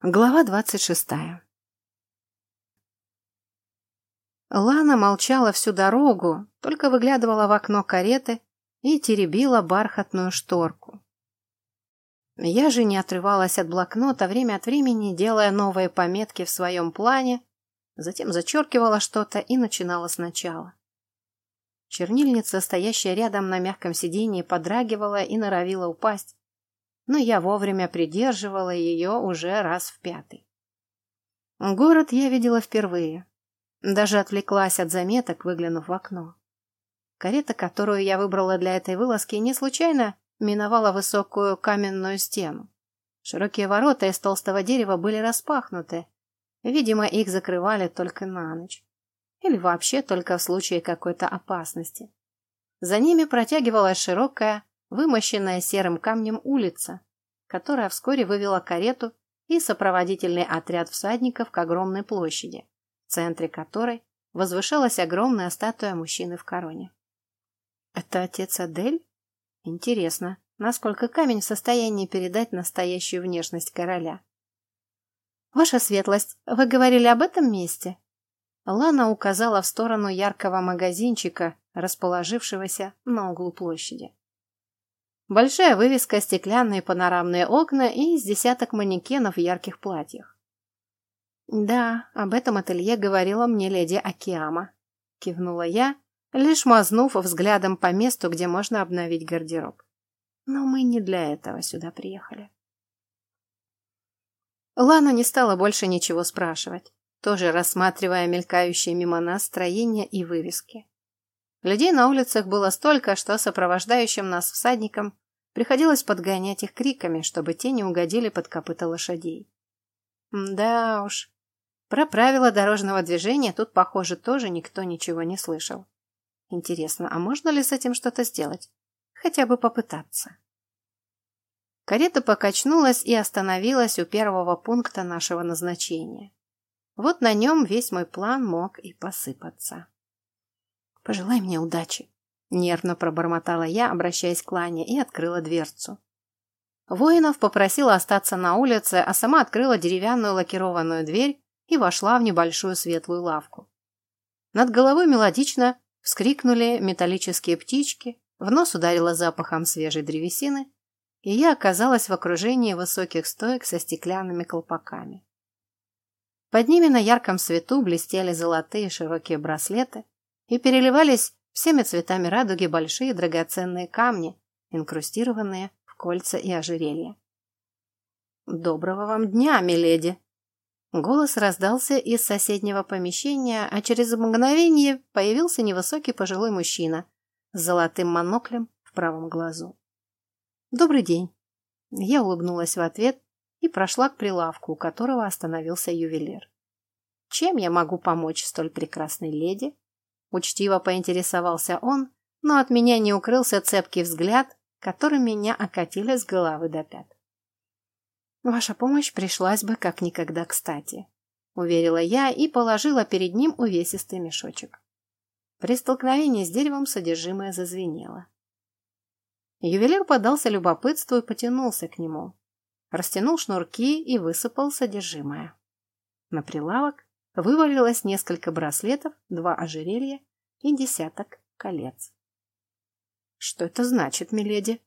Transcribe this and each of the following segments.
Глава двадцать шестая Лана молчала всю дорогу, только выглядывала в окно кареты и теребила бархатную шторку. Я же не отрывалась от блокнота, время от времени делая новые пометки в своем плане, затем зачеркивала что-то и начинала сначала. Чернильница, стоящая рядом на мягком сиденье, подрагивала и норовила упасть, но я вовремя придерживала ее уже раз в пятый. Город я видела впервые. Даже отвлеклась от заметок, выглянув в окно. Карета, которую я выбрала для этой вылазки, не случайно миновала высокую каменную стену. Широкие ворота из толстого дерева были распахнуты. Видимо, их закрывали только на ночь. Или вообще только в случае какой-то опасности. За ними протягивалась широкая, вымощенная серым камнем улица, которая вскоре вывела карету и сопроводительный отряд всадников к огромной площади, в центре которой возвышалась огромная статуя мужчины в короне. Это отец Адель? Интересно, насколько камень в состоянии передать настоящую внешность короля. Ваша светлость, вы говорили об этом месте? Лана указала в сторону яркого магазинчика, расположившегося на углу площади. Большая вывеска, стеклянные панорамные окна и из десяток манекенов в ярких платьях. «Да, об этом ателье говорила мне леди Акиама», — кивнула я, лишь мазнув взглядом по месту, где можно обновить гардероб. «Но мы не для этого сюда приехали». Лана не стала больше ничего спрашивать, тоже рассматривая мелькающие мимо нас строения и вывески. Людей на улицах было столько, что сопровождающим нас всадникам приходилось подгонять их криками, чтобы те не угодили под копыта лошадей. Да уж, про правила дорожного движения тут, похоже, тоже никто ничего не слышал. Интересно, а можно ли с этим что-то сделать? Хотя бы попытаться. Карета покачнулась и остановилась у первого пункта нашего назначения. Вот на нем весь мой план мог и посыпаться. Пожелай мне удачи. Нервно пробормотала я, обращаясь к Лане, и открыла дверцу. Воинов попросила остаться на улице, а сама открыла деревянную лакированную дверь и вошла в небольшую светлую лавку. Над головой мелодично вскрикнули металлические птички, в нос ударило запахом свежей древесины, и я оказалась в окружении высоких стоек со стеклянными колпаками. Под ними на ярком свету блестели золотые широкие браслеты, и переливались всеми цветами радуги большие драгоценные камни, инкрустированные в кольца и ожерелья. «Доброго вам дня, миледи!» Голос раздался из соседнего помещения, а через мгновение появился невысокий пожилой мужчина с золотым моноклем в правом глазу. «Добрый день!» Я улыбнулась в ответ и прошла к прилавку, у которого остановился ювелир. «Чем я могу помочь столь прекрасной леди?» Учтиво поинтересовался он, но от меня не укрылся цепкий взгляд, которым меня окатили с головы до пят. «Ваша помощь пришлась бы как никогда кстати», — уверила я и положила перед ним увесистый мешочек. При столкновении с деревом содержимое зазвенело. Ювелир подался любопытству и потянулся к нему. Растянул шнурки и высыпал содержимое. На прилавок вывалилось несколько браслетов, два ожерелья и десяток колец. «Что это значит, миледи?»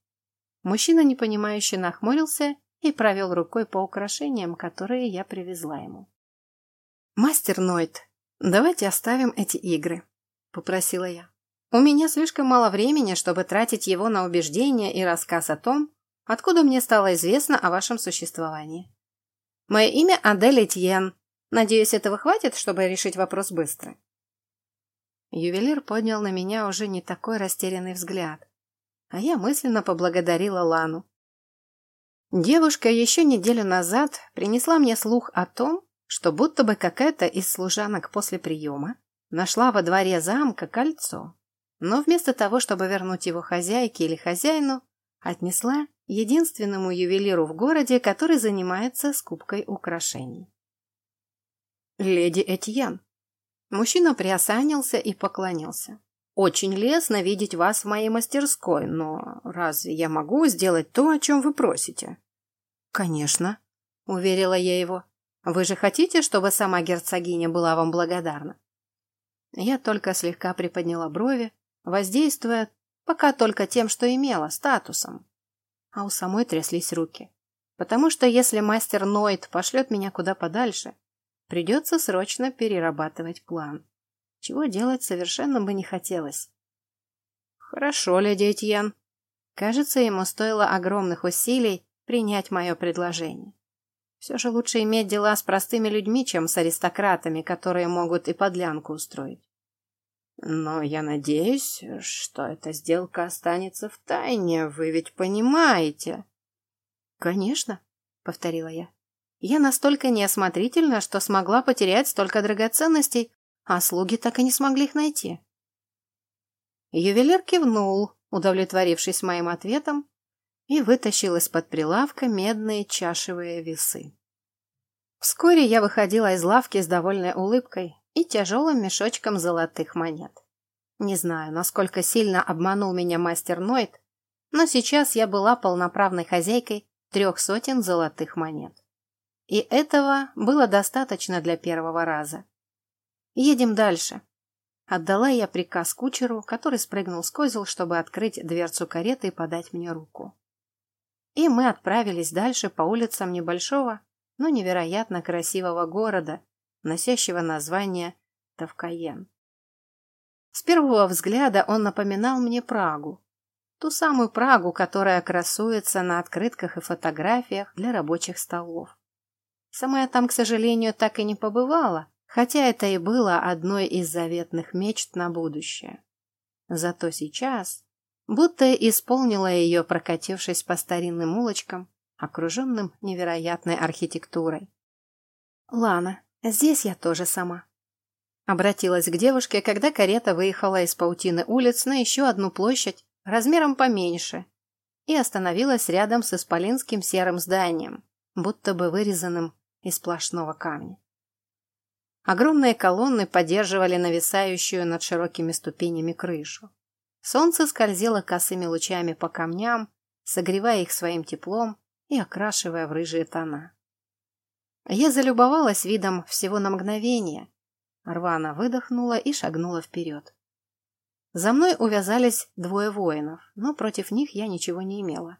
Мужчина, непонимающе, нахмурился и провел рукой по украшениям, которые я привезла ему. «Мастер Нойт, давайте оставим эти игры», — попросила я. «У меня слишком мало времени, чтобы тратить его на убеждения и рассказ о том, откуда мне стало известно о вашем существовании. Мое имя Адель Этьен, Надеюсь, этого хватит, чтобы решить вопрос быстро. Ювелир поднял на меня уже не такой растерянный взгляд, а я мысленно поблагодарила Лану. Девушка еще неделю назад принесла мне слух о том, что будто бы какая-то из служанок после приема нашла во дворе замка кольцо, но вместо того, чтобы вернуть его хозяйке или хозяину, отнесла единственному ювелиру в городе, который занимается скупкой украшений леди Этьен. Мужчина приосанился и поклонился. Очень лестно видеть вас в моей мастерской, но разве я могу сделать то, о чем вы просите? Конечно. уверила я его. «Вы же хотите, чтобы сама герцогиня была вам благодарна?» Я только слегка приподняла брови, воздействуя пока только тем, что имела, статусом. А у самой тряслись руки. Потому что если мастер Нойт пошлет меня куда подальше, придется срочно перерабатывать план. Чего делать совершенно бы не хотелось. Хорошо, леди Этьен. Кажется, ему стоило огромных усилий принять мое предложение. Все же лучше иметь дела с простыми людьми, чем с аристократами, которые могут и подлянку устроить. Но я надеюсь, что эта сделка останется в тайне, вы ведь понимаете. Конечно, повторила я. Я настолько неосмотрительна, что смогла потерять столько драгоценностей, а слуги так и не смогли их найти. Ювелир кивнул, удовлетворившись моим ответом, и вытащил из-под прилавка медные чашевые весы. Вскоре я выходила из лавки с довольной улыбкой и тяжелым мешочком золотых монет. Не знаю, насколько сильно обманул меня мастер Нойт, но сейчас я была полноправной хозяйкой трех сотен золотых монет. И этого было достаточно для первого раза. Едем дальше. Отдала я приказ кучеру, который спрыгнул с козел, чтобы открыть дверцу кареты и подать мне руку. И мы отправились дальше по улицам небольшого, но невероятно красивого города, носящего название Тавкаен. С первого взгляда он напоминал мне Прагу. Ту самую Прагу, которая красуется на открытках и фотографиях для рабочих столов. Сама я там, к сожалению, так и не побывала, хотя это и было одной из заветных мечт на будущее. Зато сейчас, будто исполнила ее, прокатившись по старинным улочкам, окруженным невероятной архитектурой. «Лана, здесь я тоже сама», Обратилась к девушке, когда карета выехала из паутины улиц на еще одну площадь, размером поменьше, и остановилась рядом с исполинским серым зданием, будто бы вырезанным из сплошного камня. Огромные колонны поддерживали нависающую над широкими ступенями крышу. Солнце скользило косыми лучами по камням, согревая их своим теплом и окрашивая в рыжие тона. Я залюбовалась видом всего на мгновение, Рвана выдохнула и шагнула вперед. За мной увязались двое воинов, но против них я ничего не имела.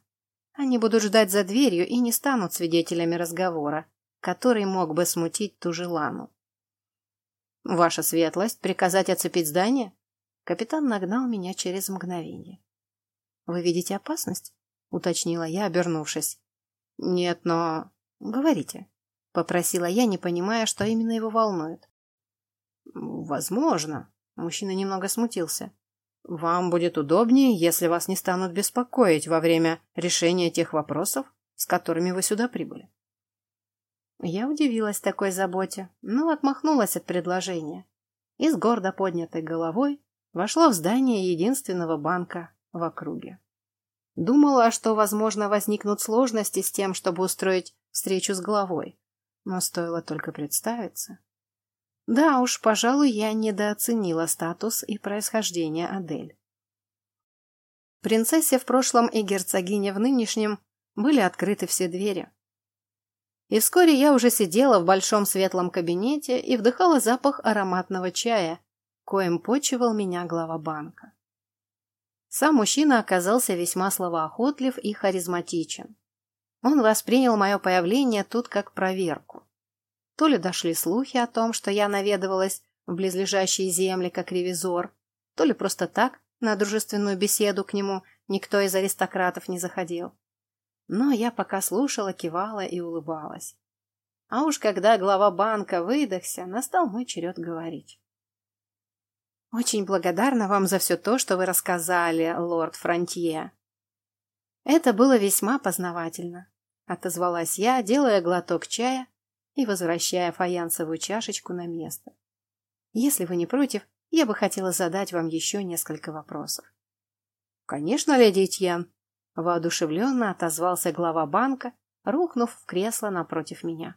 Они будут ждать за дверью и не станут свидетелями разговора, который мог бы смутить ту же Лану. «Ваша светлость, приказать оцепить здание?» Капитан нагнал меня через мгновение. «Вы видите опасность?» — уточнила я, обернувшись. «Нет, но...» «Говорите», — попросила я, не понимая, что именно его волнует. «Возможно». Мужчина немного смутился. «Вам будет удобнее, если вас не станут беспокоить во время решения тех вопросов, с которыми вы сюда прибыли». Я удивилась такой заботе, но отмахнулась от предложения и с гордо поднятой головой вошла в здание единственного банка в округе. Думала, что, возможно, возникнут сложности с тем, чтобы устроить встречу с главой, но стоило только представиться, да уж, пожалуй, я недооценила статус и происхождение Адель. Принцессе в прошлом и герцогине в нынешнем были открыты все двери. И вскоре я уже сидела в большом светлом кабинете и вдыхала запах ароматного чая, коим почивал меня глава банка. Сам мужчина оказался весьма словоохотлив и харизматичен. Он воспринял мое появление тут как проверку. То ли дошли слухи о том, что я наведывалась в близлежащие земли как ревизор, то ли просто так, на дружественную беседу к нему никто из аристократов не заходил. Но я пока слушала, кивала и улыбалась. А уж когда глава банка выдохся, настал мой черед говорить. «Очень благодарна вам за все то, что вы рассказали, лорд Фронтье». «Это было весьма познавательно», — отозвалась я, делая глоток чая и возвращая фаянсовую чашечку на место. Если вы не против, я бы хотела задать вам еще несколько вопросов. Конечно, леди Этьен, воодушевленно отозвался глава банка, рухнув в кресло напротив меня.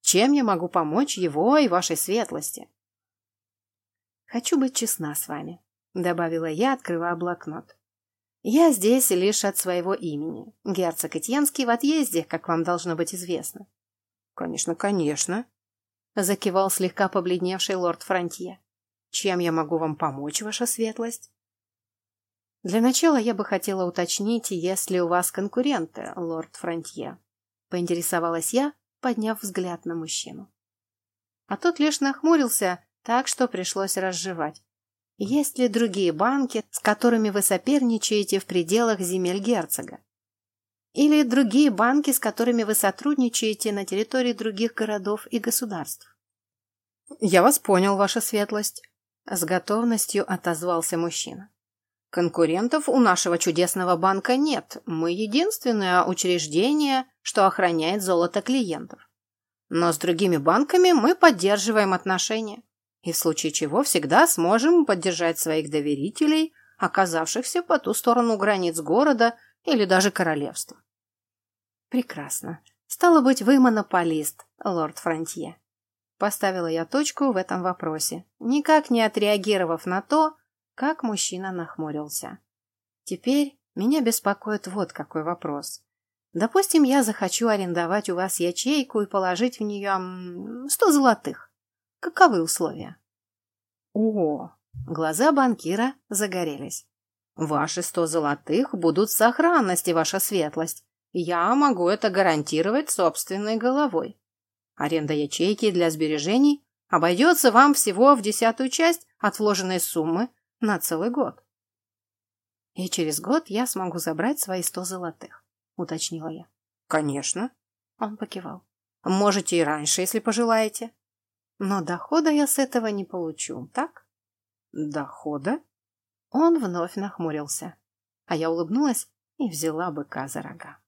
Чем я могу помочь его и вашей светлости? Хочу быть честна с вами, добавила я, открывая блокнот. Я здесь лишь от своего имени. Герцог Этьенский в отъезде, как вам должно быть известно. Конечно, конечно, закивал слегка побледневший лорд Фронтье. Чем я могу вам помочь, ваша светлость? Для начала я бы хотела уточнить, есть ли у вас конкуренты, лорд Фронтье. Поинтересовалась я, подняв взгляд на мужчину. А тот лишь нахмурился, так что пришлось разжевать. Есть ли другие банки, с которыми вы соперничаете в пределах земель герцога? Или другие банки, с которыми вы сотрудничаете на территории других городов и государств? Я вас понял, ваша светлость. С готовностью отозвался мужчина. Конкурентов у нашего чудесного банка нет. Мы единственное учреждение, что охраняет золото клиентов. Но с другими банками мы поддерживаем отношения. И в случае чего всегда сможем поддержать своих доверителей, оказавшихся по ту сторону границ города или даже королевства. Прекрасно. Стало быть, вы монополист, лорд Фронтье. Поставила я точку в этом вопросе, никак не отреагировав на то, как мужчина нахмурился. Теперь меня беспокоит вот какой вопрос. Допустим, я захочу арендовать у вас ячейку и положить в нее сто золотых. Каковы условия? О, глаза банкира загорелись. Ваши сто золотых будут в сохранности, ваша светлость. Я могу это гарантировать собственной головой. Аренда ячейки для сбережений обойдется вам всего в десятую часть от вложенной суммы на целый год. И через год я смогу забрать свои сто золотых, уточнила я. Конечно. Он покивал. Можете и раньше, если пожелаете. Но дохода я с этого не получу, так? Дохода? Он вновь нахмурился, а я улыбнулась и взяла быка за рога.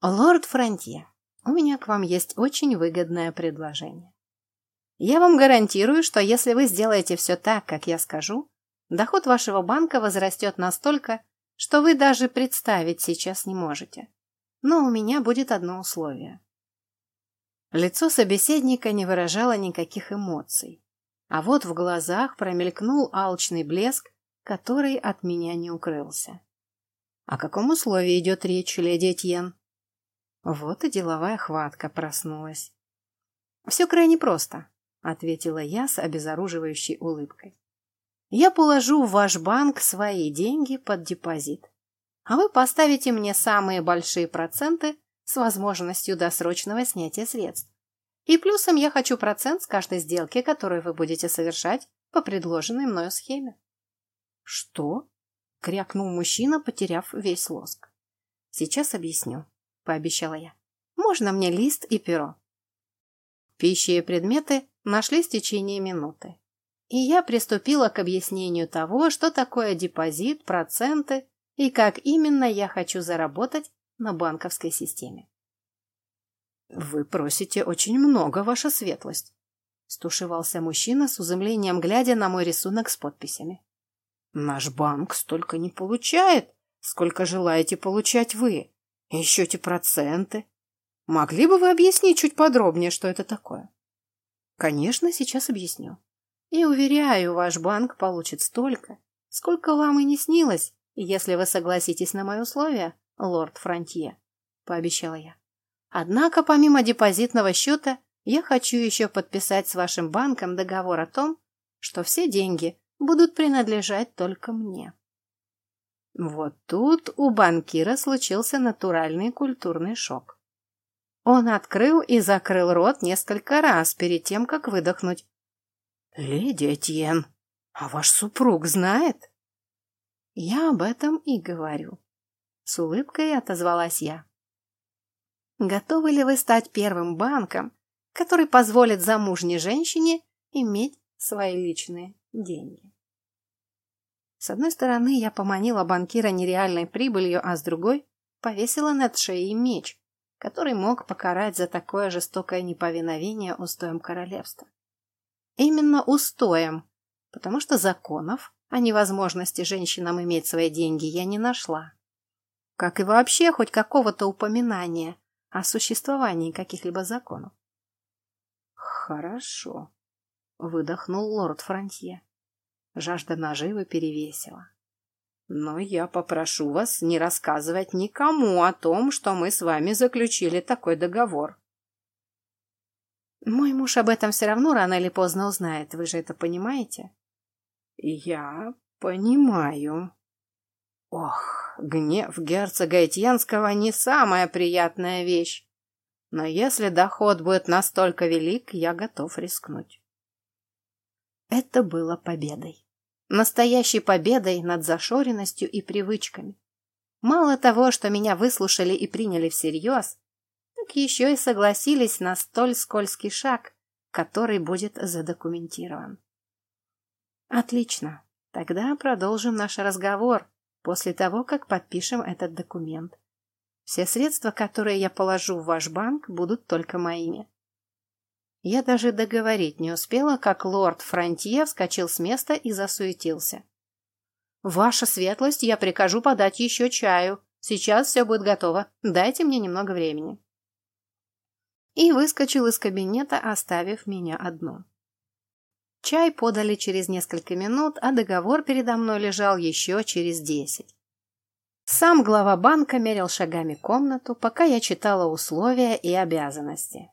«Лорд Фронтье, у меня к вам есть очень выгодное предложение. Я вам гарантирую, что если вы сделаете все так, как я скажу, доход вашего банка возрастет настолько, что вы даже представить сейчас не можете. Но у меня будет одно условие». Лицо собеседника не выражало никаких эмоций, а вот в глазах промелькнул алчный блеск, который от меня не укрылся. «О каком условии идет речь, леди Этьен?» Вот и деловая хватка проснулась. «Все крайне просто», — ответила я с обезоруживающей улыбкой. «Я положу в ваш банк свои деньги под депозит, а вы поставите мне самые большие проценты с возможностью досрочного снятия средств. И плюсом я хочу процент с каждой сделки, которую вы будете совершать по предложенной мною схеме». «Что?» — крякнул мужчина, потеряв весь лоск. «Сейчас объясню», — пообещала я. «Можно мне лист и перо?» Пищи и предметы нашлись в течение минуты. И я приступила к объяснению того, что такое депозит, проценты и как именно я хочу заработать на банковской системе. «Вы просите очень много, ваша светлость», — стушевался мужчина с изумлением, глядя на мой рисунок с подписями. «Наш банк столько не получает, сколько желаете получать вы. Еще эти проценты. Могли бы вы объяснить чуть подробнее, что это такое? Конечно, сейчас объясню. И уверяю, ваш банк получит столько, сколько вам и не снилось, если вы согласитесь на мои условия, лорд Фронтье, пообещала я. Однако, помимо депозитного счета, я хочу еще подписать с вашим банком договор о том, что все деньги будут принадлежать только мне. Вот тут у банкира случился натуральный культурный шок. Он открыл и закрыл рот несколько раз перед тем, как выдохнуть. «Леди Этьен, а ваш супруг знает?» «Я об этом и говорю», — с улыбкой отозвалась я. «Готовы ли вы стать первым банком, который позволит замужней женщине иметь свои личные деньги?» С одной стороны, я поманила банкира нереальной прибылью, а с другой повесила над шеей меч, который мог покарать за такое жестокое неповиновение устоям королевства. Именно устоем, потому что законов о невозможности женщинам иметь свои деньги я не нашла. Как и вообще хоть какого-то упоминания о существовании каких-либо законов. «Хорошо», — выдохнул лорд Франтье. Жажда наживы перевесила. Но я попрошу вас не рассказывать никому о том, что мы с вами заключили такой договор. Мой муж об этом все равно рано или поздно узнает, вы же это понимаете? Я понимаю. Ох, гнев герцога Этьенского не самая приятная вещь. Но если доход будет настолько велик, я готов рискнуть. Это было победой. Настоящей победой над зашоренностью и привычками. Мало того, что меня выслушали и приняли всерьез, еще и согласились на столь скользкий шаг, который будет задокументирован. Отлично. Тогда продолжим наш разговор после того, как подпишем этот документ. Все средства, которые я положу в ваш банк, будут только моими. Я даже договорить не успела, как лорд Фронтье вскочил с места и засуетился. «Ваша светлость, я прикажу подать еще чаю. Сейчас все будет готово. Дайте мне немного времени». И выскочил из кабинета, оставив меня одну. Чай подали через несколько минут, а договор передо мной лежал еще через десять. Сам глава банка мерил шагами комнату, пока я читала условия и обязанности.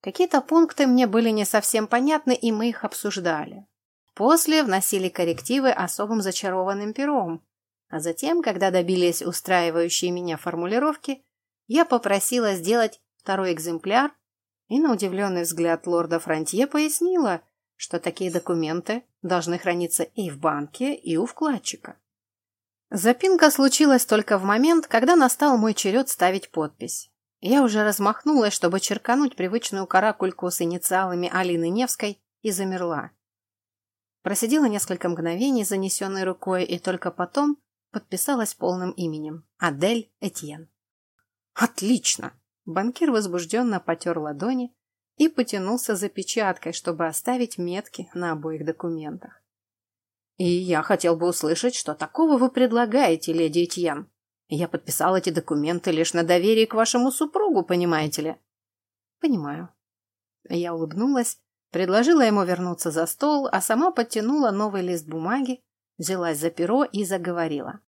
Какие-то пункты мне были не совсем понятны, и мы их обсуждали. После вносили коррективы особым зачарованным пером, а затем, когда добились устраивающие меня формулировки, я попросила сделать второй экземпляр и на удивленный взгляд лорда Фронтье пояснила, что такие документы должны храниться и в банке, и у вкладчика. Запинка случилась только в момент, когда настал мой черед ставить подпись. Я уже размахнулась, чтобы черкануть привычную каракульку с инициалами Алины Невской, и замерла. Просидела несколько мгновений, занесенной рукой, и только потом подписалась полным именем – Адель Этьен. «Отлично!» Банкир возбужденно потер ладони и потянулся за печаткой, чтобы оставить метки на обоих документах. «И я хотел бы услышать, что такого вы предлагаете, леди Этьен. Я подписал эти документы лишь на доверие к вашему супругу, понимаете ли?» «Понимаю». Я улыбнулась Предложила ему вернуться за стол, а сама подтянула новый лист бумаги, взялась за перо и заговорила.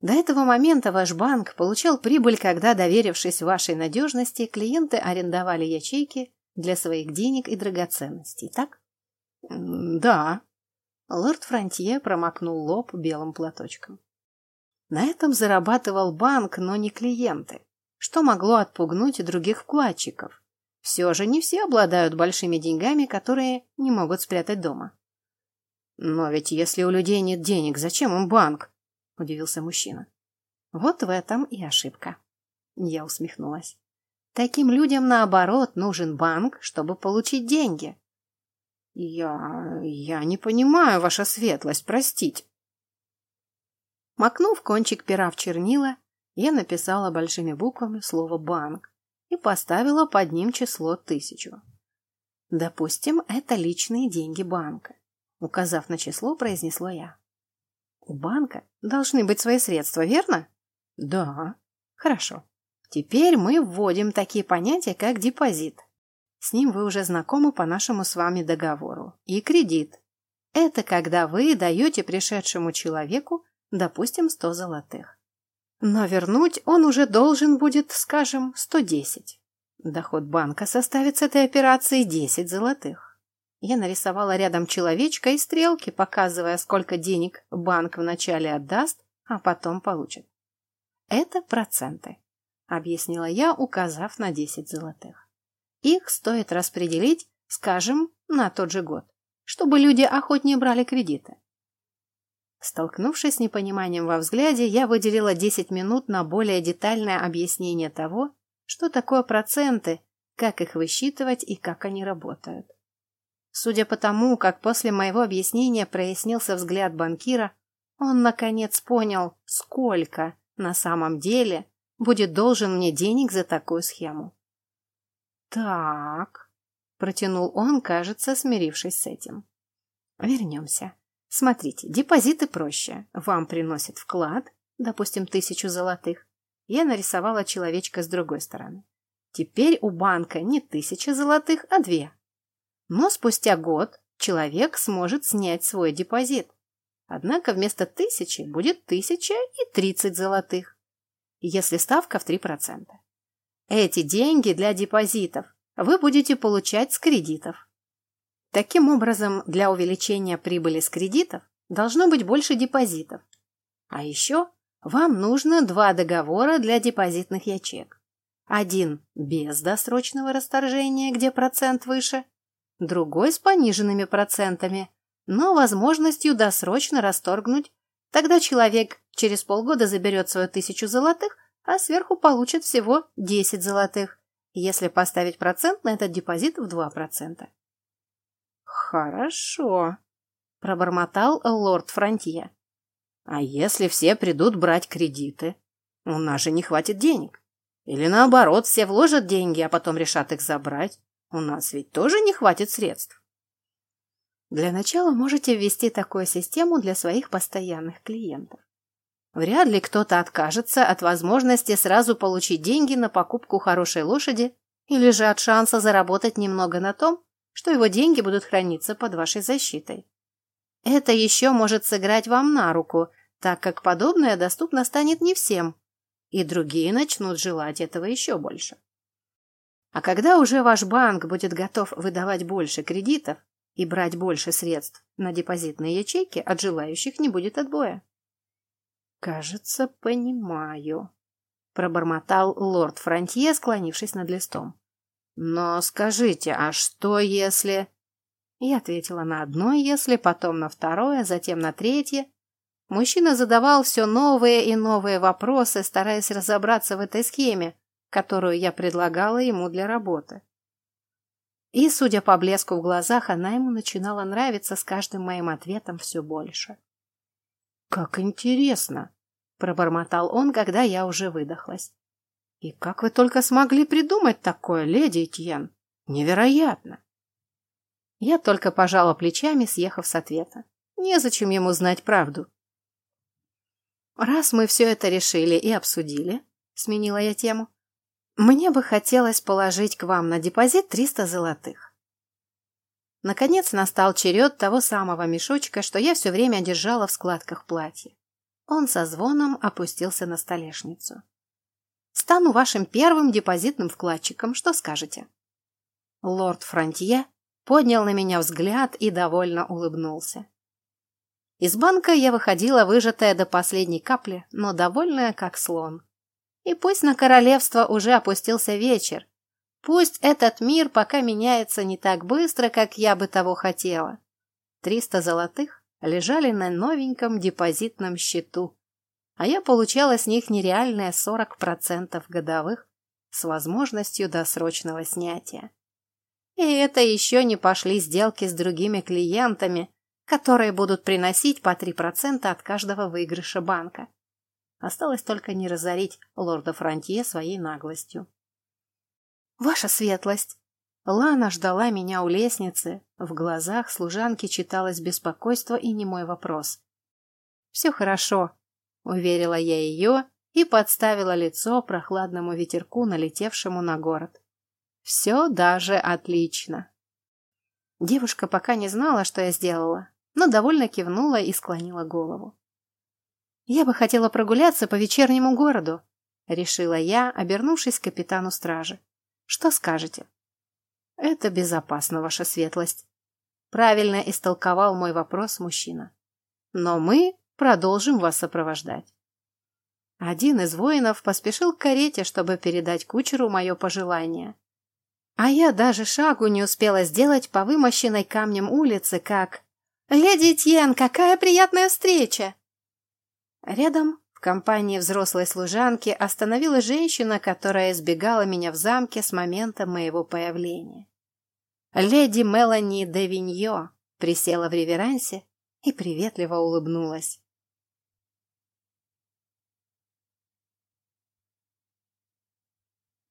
До этого момента ваш банк получал прибыль, когда, доверившись вашей надежности, клиенты арендовали ячейки для своих денег и драгоценностей, так? Да. Лорд Фронтье промокнул лоб белым платочком. На этом зарабатывал банк, но не клиенты, что могло отпугнуть других вкладчиков. Все же не все обладают большими деньгами, которые не могут спрятать дома. «Но ведь если у людей нет денег, зачем им банк?» – удивился мужчина. «Вот в этом и ошибка». Я усмехнулась. «Таким людям, наоборот, нужен банк, чтобы получить деньги». «Я... я не понимаю, ваша светлость, простите». Макнув кончик пера в чернила, я написала большими буквами слово «банк» и поставила под ним число тысячу. Допустим, это личные деньги банка. Указав на число, произнесла я. У банка должны быть свои средства, верно? Да. Хорошо. Теперь мы вводим такие понятия, как депозит. С ним вы уже знакомы по нашему с вами договору. И кредит. Это когда вы даете пришедшему человеку, допустим, 100 золотых. Но вернуть он уже должен будет, скажем, 110. Доход банка составит с этой операции 10 золотых. Я нарисовала рядом человечка и стрелки, показывая, сколько денег банк вначале отдаст, а потом получит. Это проценты, объяснила я, указав на 10 золотых. Их стоит распределить, скажем, на тот же год, чтобы люди охотнее брали кредиты. Столкнувшись с непониманием во взгляде, я выделила 10 минут на более детальное объяснение того, что такое проценты, как их высчитывать и как они работают. Судя по тому, как после моего объяснения прояснился взгляд банкира, он наконец понял, сколько на самом деле будет должен мне денег за такую схему. «Так», — протянул он, кажется, смирившись с этим. «Вернемся. Смотрите, депозиты проще. Вам приносят вклад, допустим, тысячу золотых. Я нарисовала человечка с другой стороны. Теперь у банка не тысяча золотых, а две. Но спустя год человек сможет снять свой депозит. Однако вместо тысячи будет тысяча и тридцать золотых, если ставка в три процента. Эти деньги для депозитов, вы будете получать с кредитов. Таким образом, для увеличения прибыли с кредитов должно быть больше депозитов. А еще вам нужно два договора для депозитных ячеек. Один без досрочного расторжения, где процент выше, другой с пониженными процентами, но возможностью досрочно расторгнуть. Тогда человек через полгода заберет свою тысячу золотых, а сверху получит всего 10 золотых, если поставить процент на этот депозит в 2%. «Хорошо», — пробормотал лорд Фронтье. «А если все придут брать кредиты? У нас же не хватит денег. Или наоборот, все вложат деньги, а потом решат их забрать. У нас ведь тоже не хватит средств». Для начала можете ввести такую систему для своих постоянных клиентов. Вряд ли кто-то откажется от возможности сразу получить деньги на покупку хорошей лошади или же от шанса заработать немного на том, что его деньги будут храниться под вашей защитой. Это еще может сыграть вам на руку, так как подобное доступно станет не всем, и другие начнут желать этого еще больше. А когда уже ваш банк будет готов выдавать больше кредитов, и брать больше средств на депозитные ячейки от желающих не будет отбоя. «Кажется, понимаю», — пробормотал лорд Фронтье, склонившись над листом. «Но скажите, а что если...» Я ответила на одно «если», потом на второе, затем на третье. Мужчина задавал все новые и новые вопросы, стараясь разобраться в этой схеме, которую я предлагала ему для работы. И, судя по блеску в глазах, она ему начинала нравиться с каждым моим ответом все больше. «Как интересно!» — пробормотал он, когда я уже выдохлась. «И как вы только смогли придумать такое, леди Этьен? Невероятно!» Я только пожала плечами, съехав с ответа. Незачем ему знать правду. «Раз мы все это решили и обсудили», — сменила я тему, мне бы хотелось положить к вам на депозит 300 золотых. Наконец настал черед того самого мешочка, что я все время держала в складках платья. Он со звоном опустился на столешницу. Стану вашим первым депозитным вкладчиком, что скажете? Лорд Фронтье поднял на меня взгляд и довольно улыбнулся. Из банка я выходила выжатая до последней капли, но довольная как слон. И пусть на королевство уже опустился вечер, пусть этот мир пока меняется не так быстро, как я бы того хотела. Триста золотых лежали на новеньком депозитном счету, а я получала с них нереальные сорок процентов годовых с возможностью досрочного снятия. И это еще не пошли сделки с другими клиентами, которые будут приносить по 3% от каждого выигрыша банка. Осталось только не разорить лорда Фронтье своей наглостью. «Ваша светлость!» Лана ждала меня у лестницы. В глазах служанки читалось беспокойство и немой вопрос. «Все хорошо», — уверила я ее и подставила лицо прохладному ветерку, налетевшему на город. «Все даже отлично». Девушка пока не знала, что я сделала, но довольно кивнула и склонила голову. «Я бы хотела прогуляться по вечернему городу», — решила я, обернувшись к капитану стражи. «Что скажете?» «Это безопасно, ваша светлость», — правильно истолковал мой вопрос мужчина. «Но мы продолжим вас сопровождать». Один из воинов поспешил к карете, чтобы передать кучеру мое пожелание. А я даже шагу не успела сделать по вымощенной камнем улице, как... «Леди Тьен, какая приятная встреча!» Рядом, в компании взрослой служанки, остановилась женщина, которая избегала меня в замке с момента моего появления. Леди Мелани де Виньо присела в реверансе и приветливо улыбнулась.